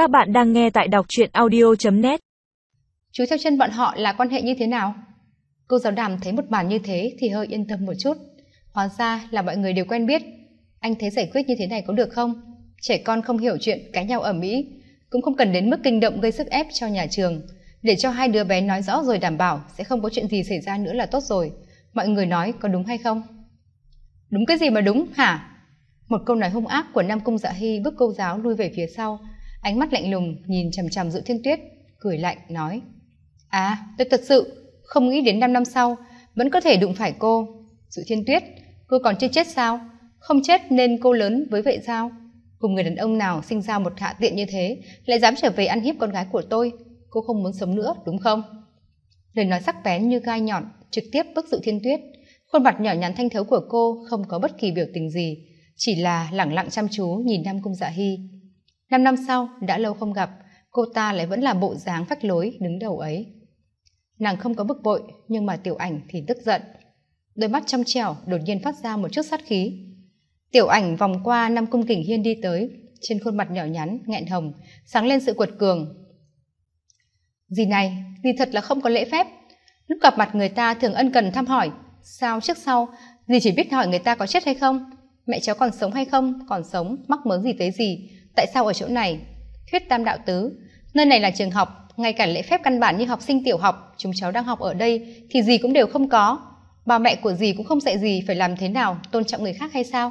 Các bạn đang nghe tại đọc truyện audio.net Chú theo chân bọn họ là quan hệ như thế nào? Cô giáo đàm thấy một màn như thế thì hơi yên tâm một chút. Hóa ra là mọi người đều quen biết. Anh thấy giải quyết như thế này có được không? Trẻ con không hiểu chuyện cãi nhau ở Mỹ, cũng không cần đến mức kinh động gây sức ép cho nhà trường. Để cho hai đứa bé nói rõ rồi đảm bảo sẽ không có chuyện gì xảy ra nữa là tốt rồi. Mọi người nói có đúng hay không? Đúng cái gì mà đúng hả? Một câu nói hung ác của Nam Cung Dạ Hy bức cô giáo lui về phía sau, ánh mắt lạnh lùng nhìn chằm chằm Dự Thiên Tuyết, cười lạnh nói: "À, tôi thật sự không nghĩ đến 5 năm sau vẫn có thể đụng phải cô. Dự Thiên Tuyết, cô còn chưa chết sao? Không chết nên cô lớn với vậy sao? Cùng người đàn ông nào sinh ra một hạ tiện như thế, lại dám trở về ăn hiếp con gái của tôi, cô không muốn sống nữa, đúng không?" Lời nói sắc bén như gai nhọn trực tiếp bức Dự Thiên Tuyết, khuôn mặt nhỏ nhắn thanh thấu của cô không có bất kỳ biểu tình gì, chỉ là lẳng lặng chăm chú nhìn Nam Cung Dạ Hy năm năm sau, đã lâu không gặp, cô ta lại vẫn là bộ dáng phách lối đứng đầu ấy. Nàng không có bực bội, nhưng mà tiểu ảnh thì tức giận. Đôi mắt trong trẻo đột nhiên phát ra một chút sát khí. Tiểu ảnh vòng qua năm cung kình hiên đi tới, trên khuôn mặt nhỏ nhắn, nghẹn hồng, sáng lên sự quật cường. Gì này, gì thật là không có lễ phép? Lúc gặp mặt người ta thường ân cần thăm hỏi. Sao trước sau, gì chỉ biết hỏi người ta có chết hay không? Mẹ cháu còn sống hay không? Còn sống, mắc mớ gì tới gì? Tại sao ở chỗ này? Thuyết tam đạo tứ. Nơi này là trường học, ngay cả lễ phép căn bản như học sinh tiểu học, chúng cháu đang học ở đây thì gì cũng đều không có. Bà mẹ của dì cũng không dạy gì phải làm thế nào, tôn trọng người khác hay sao?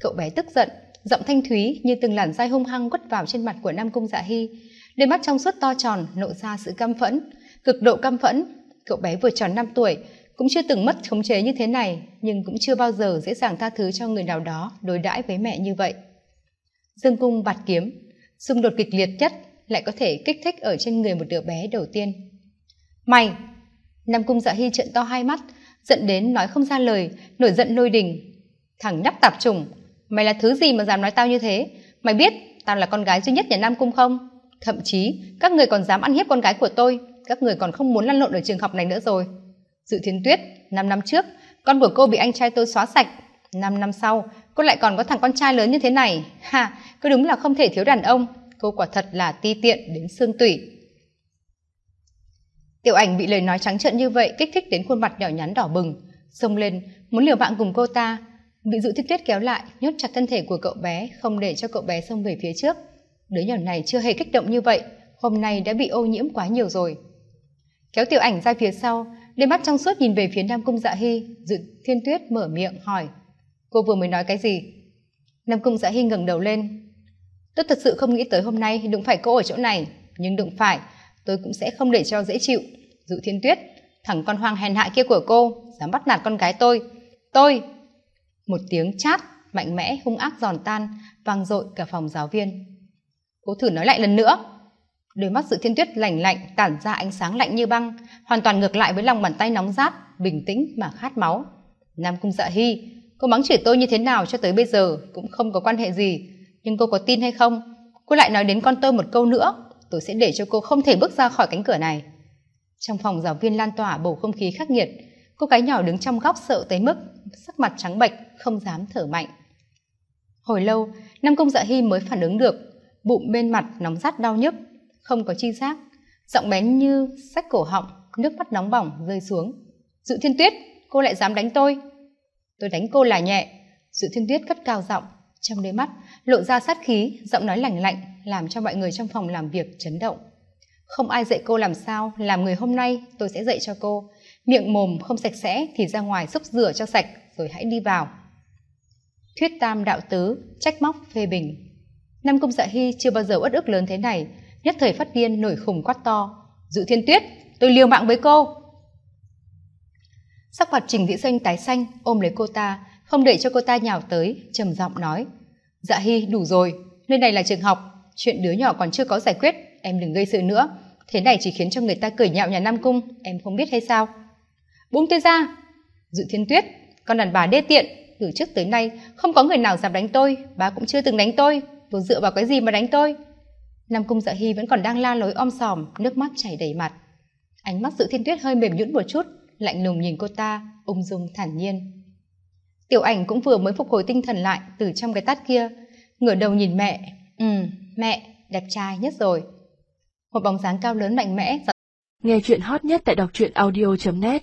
Cậu bé tức giận, giọng thanh thúy như từng làn dai hung hăng quất vào trên mặt của nam cung dạ hy. Đôi mắt trong suốt to tròn nộ ra sự căm phẫn, cực độ căm phẫn. Cậu bé vừa tròn năm tuổi, cũng chưa từng mất khống chế như thế này, nhưng cũng chưa bao giờ dễ dàng tha thứ cho người nào đó đối đãi với mẹ như vậy dương cung bạt kiếm. Xung đột kịch liệt nhất lại có thể kích thích ở trên người một đứa bé đầu tiên. Mày! Nam cung dạ hy trợn to hai mắt, giận đến nói không ra lời, nổi giận lôi đình. Thằng nhóc tạp trùng mày là thứ gì mà dám nói tao như thế? Mày biết tao là con gái duy nhất nhà nam cung không? Thậm chí, các người còn dám ăn hiếp con gái của tôi, các người còn không muốn lăn lộn ở trường học này nữa rồi. Dự thiên tuyết, năm năm trước, con của cô bị anh trai tôi xóa sạch. Năm năm sau cô lại còn có thằng con trai lớn như thế này. Ha, cứ đúng là không thể thiếu đàn ông. Cô quả thật là ti tiện đến xương tủy. Tiểu ảnh bị lời nói trắng trợn như vậy kích thích đến khuôn mặt nhỏ nhắn đỏ bừng. Xông lên, muốn liều mạng cùng cô ta. Bị dự thiết tuyết kéo lại, nhốt chặt thân thể của cậu bé, không để cho cậu bé xông về phía trước. Đứa nhỏ này chưa hề kích động như vậy. Hôm nay đã bị ô nhiễm quá nhiều rồi. Kéo tiểu ảnh ra phía sau, đôi mắt trong suốt nhìn về phía nam cung dạ hy. Dự thiên tuyết mở miệng hỏi cô vừa mới nói cái gì? Nam cung dạ hy ngẩng đầu lên. Tôi thật sự không nghĩ tới hôm nay đụng phải cô ở chỗ này, nhưng đụng phải, tôi cũng sẽ không để cho dễ chịu. Dụ thiên tuyết, thằng con hoang hèn hạ kia của cô, dám bắt nạt con gái tôi. Tôi! Một tiếng chát mạnh mẽ hung ác giòn tan, vang dội cả phòng giáo viên. Cô thử nói lại lần nữa. Đôi mắt dự thiên tuyết lành lạnh, tản ra ánh sáng lạnh như băng, hoàn toàn ngược lại với lòng bàn tay nóng rát, bình tĩnh mà khát máu. Nam cung dạ hy cô mắng chửi tôi như thế nào cho tới bây giờ cũng không có quan hệ gì. Nhưng cô có tin hay không? Cô lại nói đến con tôi một câu nữa. Tôi sẽ để cho cô không thể bước ra khỏi cánh cửa này. Trong phòng giáo viên lan tỏa bầu không khí khắc nghiệt, cô gái nhỏ đứng trong góc sợ tới mức sắc mặt trắng bệch, không dám thở mạnh. Hồi lâu, nam công dạ hy mới phản ứng được. Bụng bên mặt nóng rát đau nhức, không có chi giác. Giọng bén như sách cổ họng, nước mắt nóng bỏng rơi xuống. Dự thiên tuyết, cô lại dám đánh tôi? Tôi đánh cô là nhẹ. Dự thiên tuyết cất cao giọng, trong đôi mắt lộ ra sát khí, giọng nói lành lạnh, làm cho mọi người trong phòng làm việc chấn động. Không ai dạy cô làm sao, làm người hôm nay, tôi sẽ dạy cho cô. Miệng mồm không sạch sẽ thì ra ngoài xúc rửa cho sạch, rồi hãy đi vào. Thuyết tam đạo tứ, trách móc phê bình. Năm công dạ hy chưa bao giờ uất ức lớn thế này, nhất thời phát điên nổi khùng quát to. Dự thiên tuyết, tôi liều mạng với cô sắc mặt trình dĩ xanh tái xanh, ôm lấy cô ta, không để cho cô ta nhào tới, trầm giọng nói dạ hy đủ rồi, nơi này là trường học, chuyện đứa nhỏ còn chưa có giải quyết, em đừng gây sự nữa, thế này chỉ khiến cho người ta cười nhạo nhà nam cung, em không biết hay sao? Buông tôi ra! Dự thiên tuyết, con đàn bà đê tiện, từ trước tới nay không có người nào dám đánh tôi, bà cũng chưa từng đánh tôi vừa dựa vào cái gì mà đánh tôi? Nam cung dạ hy vẫn còn đang la lối om sòm, nước mắt chảy đầy mặt. Ánh mắt dự thiên tuyết hơi mềm nhũn một chút lạnh lùng nhìn cô ta, ung dung thản nhiên. Tiểu ảnh cũng vừa mới phục hồi tinh thần lại từ trong cái tát kia, ngửa đầu nhìn mẹ ừ mẹ, đẹp trai nhất rồi. Một bóng dáng cao lớn mạnh mẽ nghe chuyện hot nhất tại đọc truyện audio net.